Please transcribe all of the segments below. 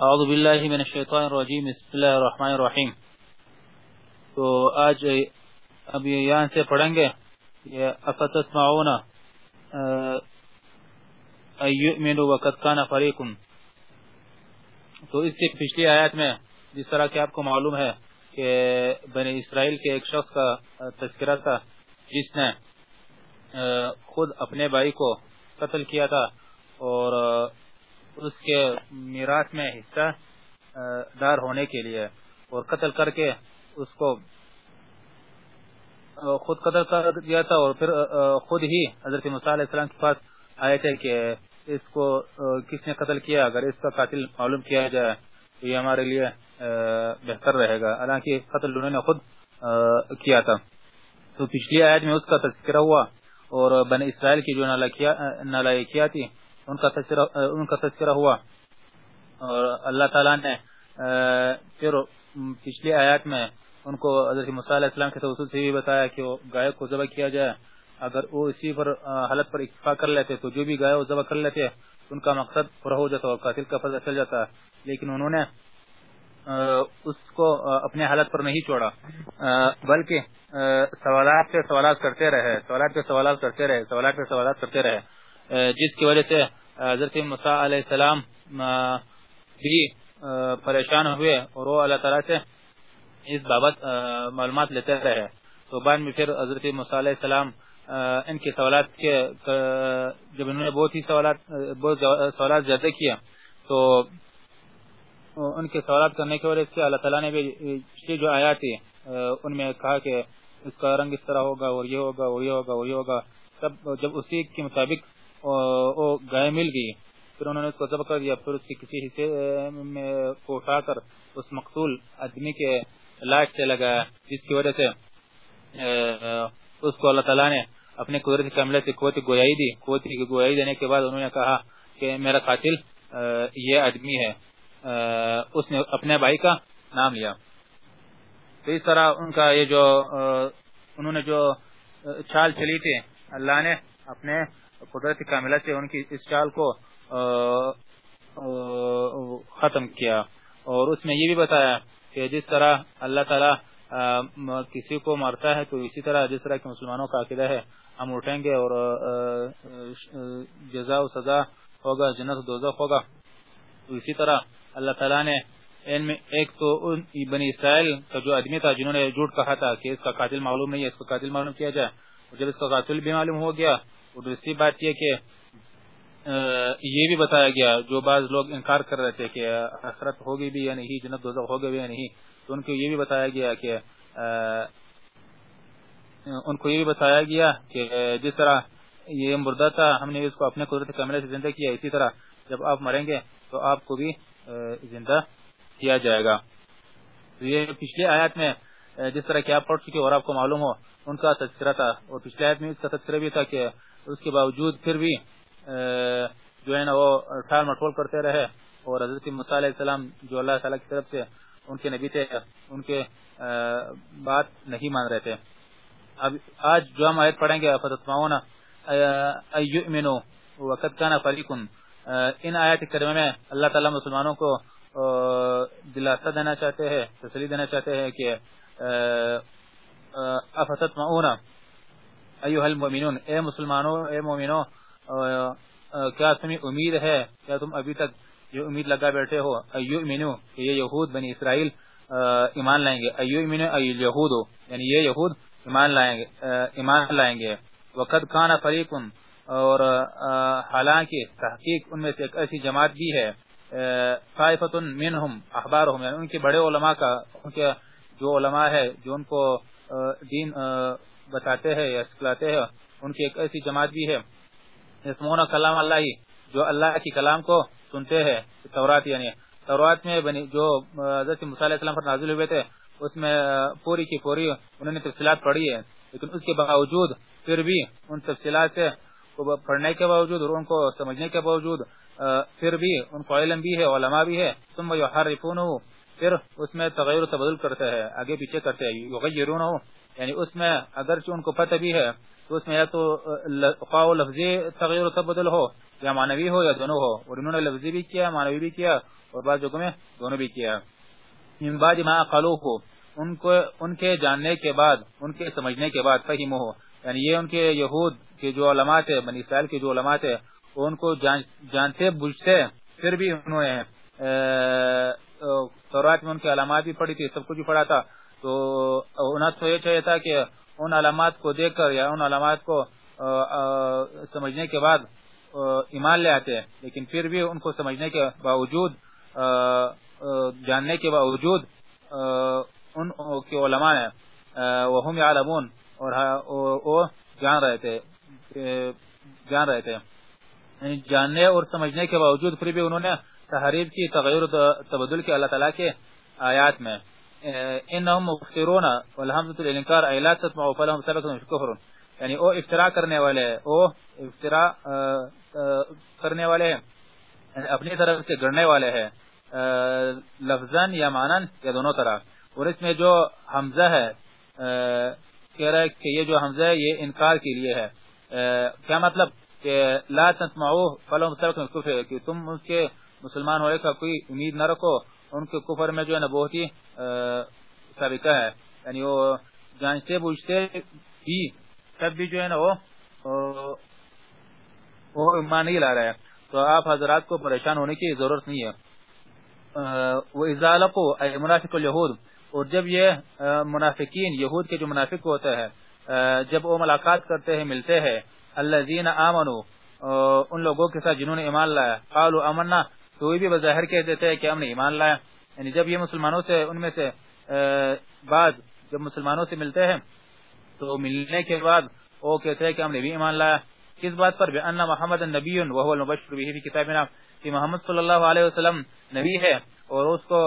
اعوذ باللہ من الشیطان الرجیم، بسم اللہ الرحمن الرحیم۔ تو آج اب یہاں سے پڑھیں گے افتسمعون ایؤمنوا وقد کان فریق تو اس کے پچھلی آیات میں جس طرح کہ آپ کو معلوم ہے کہ بنی اسرائیل کے ایک شخص کا تذکرہ تھا، جس نے خود اپنے بھائی کو قتل کیا تھا اور اس کے میراث میں حصہ دار ہونے کے لیے اور قتل کر کے اس کو خود قتل کر دیا تھا اور پھر خود ہی حضرت علیہ السلام کے پاس آئے تھے کہ اس کو کس نے قتل کیا؟ اگر اس کا قاتل معلوم کیا جائے تو یہ ہمارے لیے بہتر رہے گا۔ حالانکہ قتل انہوں نے خود کیا تھا۔ تو پچھلی آیت میں اس کا تذکرہ ہوا اور بن اسرائیل کی جو نالائکیاں تھی ان کا تذکرہ، ان کا تذکرہ ہوا۔ اور اللہ تعالی نے پھر پچھلی آیات میں ان کو حضرت موسی علیہ السلام کے توسط سے بھی بتایا کہ وہ گائے کو ذبح کیا جائے۔ اگر وہ اسی پر حالت پر اکتفا کر لیتے تو جو بھی گائے وہ ذبح کر لیتے، ان کا مقصد پورا ہو جاتا اور قاتل کا پتہ چل جاتا۔ لیکن انہوں نے اس کو اپنے حالت پر نہیں چھوڑا۔ بلکہ سوالات پہ سوالات کرتے رہے، سوالات پہ سوالات کرتے رہے، سوالات پہ سوالات کرتے رہے۔ جس کی وجہ سے حضرت مسا علیہ السلام بھی پریشان ہوئے اور وہ اللہ تعالیٰ سے اس بابت معلومات لیتے رہے۔ تو بعد میں پھر حضرت علیہ السلام ان کے سوالات کے جب انہوں نے بہت ہی سوالات بہت سوالات زیادہ کیا تو ان کے سوالات کرنے کی وجہ سے اللہ تعالیٰ نے بھی جو آیا تھی ان میں کہا کہ اس کا رنگ اس طرح ہوگا اور یہ ہوگا اور یہ ہوگا اور یہ ہوگا، سب جب اسی کے مطابق وہ گائے مل گئی۔ پھر انہوں نے اس کو ضبط کر دیا۔ پھر اس کے کسی حصے میں کو اٹھا کر اس مقتول آدمی کے لاٹ سے لگایا، جس کی وجہ سے اس کو اللہ تعالیٰ نے اپنے قدرت کاملہ سے قوت گویائی دی۔ قوت گویائی دینے کے بعد انہوں نے کہا کہ میرا قاتل یہ آدمی ہے۔ اس نے اپنے بھائی کا نام لیا۔ تو اس طرح ان کا یہ جو انہوں نے جو چال چلی تھی، اللہ نے اپنے قدرت کاملہ سے ان کی اس چال کو ختم کیا۔ اور اس میں یہ بھی بتایا کہ جس طرح اللہ تعالی کسی کو مارتا ہے تو اسی طرح جس طرح کے مسلمانوں کا عقیدہ ہے، ہم اٹھیں گے اور جزا و سزا ہوگا، جنت دوزخ ہوگا۔ تو اسی طرح اللہ تعالیٰ نے ان میں ایک تو بنی اسرائیل کا جو آدمی تھا جنہوں نے جھوٹ کہا تھا کہ اس کا قاتل معلوم نہیں ہے، اس کا قاتل معلوم کیا جائے۔ جب اس کا قاتل بھی معلوم ہو گیا اور دوسری بات یہ کہ یہ بھی بتایا گیا، جو بعض لوگ انکار کر رہے تھے کہ حسرت ہوگی بھی یا نہیں، جنت دوزخ ہوگی بھی یا نہیں، تو ان کو یہ بھی بتایا گیا کہ ان کو یہ بھی بتایا گیا کہ جس طرح یہ مردہ تھا، ہم نے اس کو اپنے قدرت کیمرے سے زندہ کیا، اسی طرح جب آپ مریں گے تو آپ کو بھی زندہ کیا جائے گا۔ تو یہ پچھلے آیات میں جس طرح کہ آپ پڑھ چکے اور آپ کو معلوم ہو، ان کا تذکرہ تھا۔ اور پچھلے آیت میں اس کا تذکرہ بھی تھا کہ اس کے باوجود پھر بھی جو ہے نا، وہ ٹھال مٹول کرتے رہے۔ اور حضرت علیہ السلام جو اللہ تعالیٰ کی طرف سے ان کے نبی تھے، ان کے بات نہیں مان رہے تھے۔ اب آج جو ہم آیت پڑھیں گے فتتماؤنا ایؤمنو وقت کانا فریقن۔ ان آیت کریمہ میں اللہ تعالیٰ مسلمانوں کو دلاسہ دینا چاہتے ہیں، تسلی دینا چاہتے ہیں کہ افتت افتتماؤنا ایوہ المؤمنون؟ اے مسلمانوں، اے مومنوں کیا تمہیں امید ہے؟ کیا تم ابھی تک یہ امید لگا بیٹھے ہو؟ ایؤمنو، کہ یہ یہود بنی اسرائیل ایمان لائیں گے۔ ایؤمنو ایہود یعنی یہ یہود ایمان لائیں گے ایمان لائیں گے۔ وقد کان فریقن اور حالانکہ تحقیق ان میں سے ایک ایسی جماعت بھی ہے طائفۃ منہم احبارہم یعنی ان کے بڑے علماء کا، ان کے جو علماء ہے، جو ان کو دین بتاتے ہیں یا سکھلاتے ہیں، ان کی ایک ایسی جماعت بھی ہے یسمون کلام اللہ، جو اللہ کی کلام کو سنتے ہیں، تورات یعنی تورات میں بنی، جو حضرت موسی علیہ السلام پر نازل ہوئے تھے، اس میں پوری کی پوری انہوں نے تفصیلات پڑھی ہے لیکن اس کے باوجود پھر بھی ان تفصیلات سے پڑھنے کے باوجود اور ان کو سمجھنے کے باوجود پھر بھی ان کو علم بھی ہے، علماء بھی ہے، ثم یحرفونه پھر اس میں تغیر و تبدل کرتے ہیں، آگے پیچھے کرتے ہیں یعنی اس میں اگرچہ ان کو پتہ بھی ہے، تو اس میں یا تو خواہ لفظی تغیر و تبدل ہو، یا معنوی ہو یا دونوں ہو، اور انہوں نے لفظی بھی کیا، معنوی بھی کیا، اور بعض جگہ میں دونوں بھی کیا۔ من بعد ما قالو کو ان کو، ان کے جاننے کے بعد، ان کے سمجھنے کے بعد فہم ہو یعنی یہ ان کے یہود کے جو علماء تھے، بنی اسرائیل کے جو علماء تھے، ان کو جانتے، بجھتے، پھر بھی انہوں نے تورات میں ان کے علامات بھی پڑھی تھی، سب کچھ پڑھا تھا۔ تو انہیں تو یہ چاہیے تھا کہ ان علامات کو دیکھ کر یا ان علامات کو سمجھنے کے بعد ایمان لے آتے لیکن پھر بھی ان کو سمجھنے کے باوجود جاننے کے باوجود ان کے علماء نے وہ یعلمون اور وہ جان رہے تھے جان رہے تھے۔ یعنی جاننے اور سمجھنے کے باوجود پھر بھی انہوں نے تحریف کی تغیر تبدل کے اللہ تعالیٰ کے آیات میں انہم مفترون والحمد للانکار ایلات تتمعو فلہم سبکتم شکفرون یعنی او افتراء کرنے والے، او افتراء کرنے والے اپنی طرف سے گڑنے والے ہیں لفظن یا مانن یا دونوں طرح. اور اس میں جو حمزہ ہے کہہ رہا ہے کہ یہ جو حمزہ ہے، یہ انکار کے لیے ہے. کیا مطلب؟ کہ لا تسمعو فلو مسلکم کفر کہ تم اس کے مسلمان ہوئے کا کوئی امید نہ رکھو، ان کے کفر میں جو ہے نا بہت ہی سابقہ ہے۔ یعنی وہ جانتے بوجھتے بھی، تب بھی جو ہے نا وہ وہ ایمان نہیں لا رہا ہے تو آپ حضرات کو پریشان ہونے کی ضرورت نہیں ہے۔ وہ ازالقو منافق الیہود۔ اور جب یہ منافقین، یہود کے جو منافق ہوتے ہیں جب وہ ملاقات کرتے ہیں، ملتے ہیں، الذین آمنوا ان لوگوں کے ساتھ جنہوں نے ایمان لایا، قالوا امنا تو بھی بظاہر کہہ دیتے ہیں کہ ہم نے ایمان لایا۔ یعنی جب یہ مسلمانوں سے، ان میں سے بعد جب مسلمانوں سے ملتے ہیں، تو ملنے کے بعد وہ کہتے ہیں کہ ہم نے بھی ایمان لایا۔ کس بات پر؟ بے محمد نبی وهو المبشر به في كتابنا کہ محمد صلی اللہ علیہ وسلم نبی ہے اور اس کو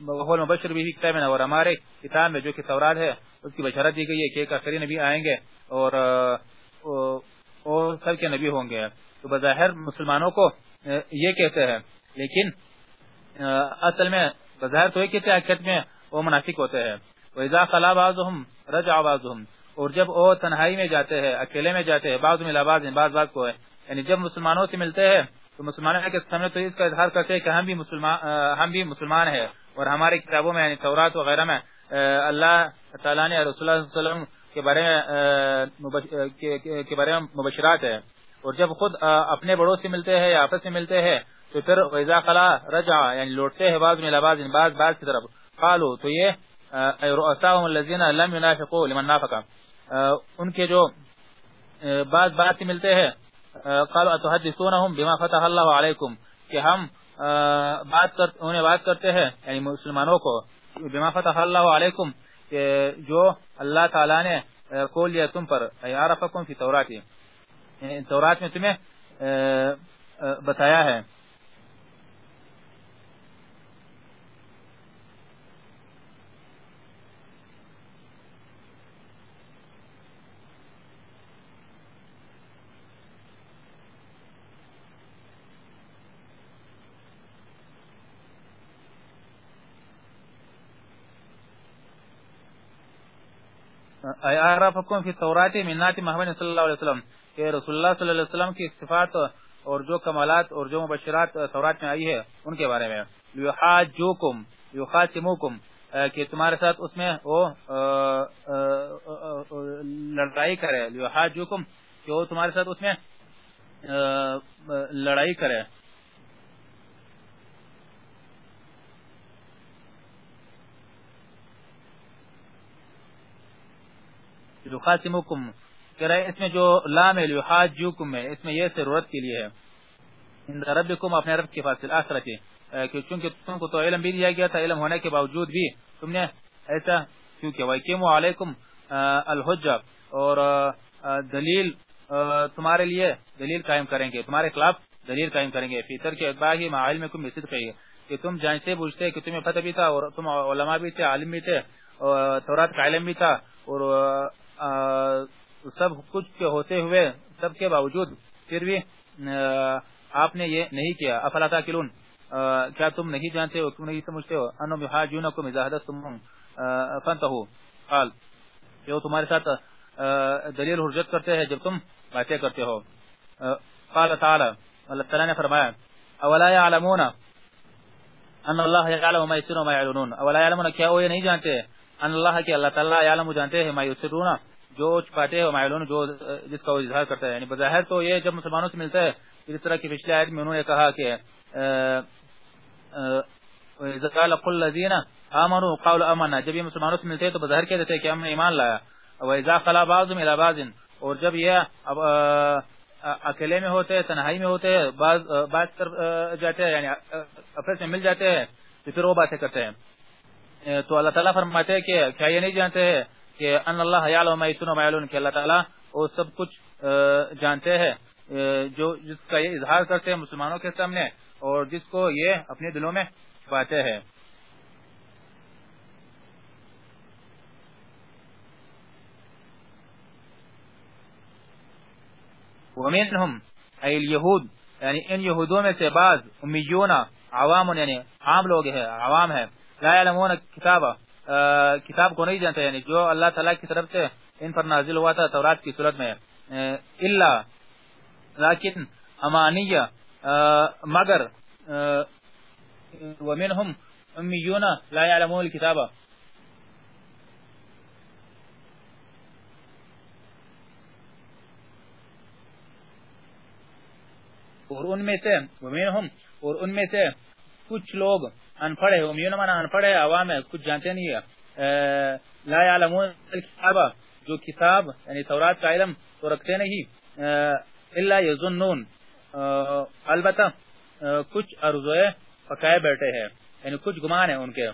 وهو المبشر به في كتابنا اور ہمارے کتاب میں جو کہ تورات ہے، اس کی بشارت دی گئی ہے کہ ایک آخری نبی آئیں گے اور اور سب کے نبی ہوں گے۔ تو بظاہر مسلمانوں کو یہ کہتے ہیں۔ لیکن اصل میں بظاہر تو یہ کہتے ہیں، حقیقت میں وہ منافق ہوتے ہیں۔ وَإِذَا خَلَا بَعْضُهُمْ، رَجَعَ بَعْضُهُمْ۔ اور جب وہ تنہائی میں جاتے ہیں، اکیلے میں جاتے ہیں، بعض ملا بعض بعض بات کو ہے۔ یعنی جب مسلمانوں سے ملتے ہیں، تو مسلمانوں کے سامنے تو اس کا اظہار کرتے ہیں کہ ہم بھی مسلمان ہم بھی مسلمان ہیں۔ اور ہماری کتابوں میں یعنی تورات وغیرہ میں اللہ تعالیٰ نے رسول اللہ علیہ وسلم کے بارے میں کے بارے میں مبشرات ہے اور جب خود اپنے بڑوں سے ملتے ہیں یا آپس میں ملتے ہیں، تو پھر ویزا خلا رجا یعنی لوٹتے ہیں بعض میں بعض بعض بعض کی طرف۔ قالو تو یہ الذين لم ينافقوا لمن نافق۔ ان کے جو بعض بات سے ملتے ہیں قالوا اتحدثونهم بما فتح الله عليكم کہ ہم بات کر، انہیں بات کرتے ہیں یعنی مسلمانوں کو، بما فتح الله عليكم کہ جو اللہ تعالی نے کھول لیا تم پر یعنی عرفکم فی تورات۔ یعنی یعنی تورات میں تمہیں بتایا ہے۔ فی التورات من محمد صلی اللہ علیہ وسلم کہ رسول اللہ صلی اللہ علیہ وسلم کی صفات اور جو کمالات اور جو مبشرات تورات میں آئی ہے ان کے بارے میں۔ یحاجوکم، یخاتموکم کہ تمہارے ساتھ اس میں وہ لڑائی کرے۔ یحاجوکم، کہ وہ تمہارے ساتھ اس میں لڑائی کرے۔ یخاتمکم کہہ رہے اس میں جو لام ہے یحاجوکم ہے، اس میں یہ ضرورت کے لیے ہے۔ ان ربکم اپنے رب کے پاس الاخرت کہ چونکہ تم کو تو علم بھی دیا گیا تھا، علم ہونے کے باوجود بھی تم نے ایسا کیوں کہ وَيْكِمُ عَلَيْكُمْ الْحُجَّ اور دلیل تمہارے لیے دلیل قائم کریں گے۔ تمہارے خلاف دلیل قائم کریں گے۔ فیتر کے اقباہ ہی معالم میں کم نصد کہ تم جانتے بوجھتے، کہ تمہیں پتہ بھی تھا اور تم علماء بھی تھے، عالم بھی تھے، اور تورات کا علم بھی تھا، اور سب کچھ کے ہوتے ہوئے، سب کے باوجود پھر بھی آپ نے یہ نہیں کیا۔ افلا تاکلون؟ کیا تم نہیں جانتے ہو، تم نہیں سمجھتے ہو؟ انہم یحاجونکم اذا حدثتم فانتہو۔ قال کہ وہ تمہارے ساتھ دلیل حجت کرتے ہیں جب تم باتیں کرتے ہو۔ قال تعالی، اللہ تعالی نے فرمایا، اولا يعلمون ان اللہ يعلم ما يسرون وما يعلنون اولا يعلمون کیا وہ یہ نہیں جانتے؟ ان اللہ کہ اللہ تعالی يعلم جانتے ہیں جو چھپاتے ہیں وما جو جس کا وہ اظہار کرتا ہے یعنی بظاہر تو یہ جب مسلمانوں سے ملتا ہے اس طرح کی پچھلے آیت میں انہوں نے کہا کہ قال قل الذين امنوا قالوا جب یہ مسلمانوں سے ملتے ہیں تو بظاہر کہتے ہیں کہ ہم نے ایمان لایا واذا خلا بعضهم الى بعض اور جب یہ اب اکیلے میں ہوتے ہیں تنہائی میں ہوتے ہیں بعض بات کر جاتے ہیں یعنی اپنے سے مل جاتے ہیں تو پھر وہ باتیں کرتے ہیں تو اللہ تعالیٰ فرماتے ہیں کہ کیا یہ نہیں جانتے ہیں کہ ان اللہ یعلم کہ اللہ تعالیٰ وہ سب کچھ جانتے ہیں جو جس کا یہ اظہار کرتے ہیں مسلمانوں کے سامنے اور جس کو یہ اپنے دلوں میں پاتے ہیں۔ ومنهم ای الیہود یعنی ان یہودوں میں سے بعض، امیون، عوام یعنی عام لوگ ہیں، عوام ہیں۔ لا یعلمون کتاب کتاب کو نہیں جانتے یعنی جو اللہ تعالی کی طرف سے ان پر نازل ہوا تھا تورات کی صورت میں. الا لیکن امانیہ مگر ومنهم امیون، لا یعلمون الكتاب. اور ان میں سے اور ان میں سے کچھ لوگ ان پڑھے امیون مانا ان پڑھے عوام ہے کچھ جانتے نہیں ہے لا یعلمون الكتاب جو کتاب یعنی تورات کا علم تو رکھتے نہیں۔ الا یظنون۔ البتہ کچھ ارزوئے پکائے بیٹھے ہیں یعنی کچھ گمان ہے ان کے۔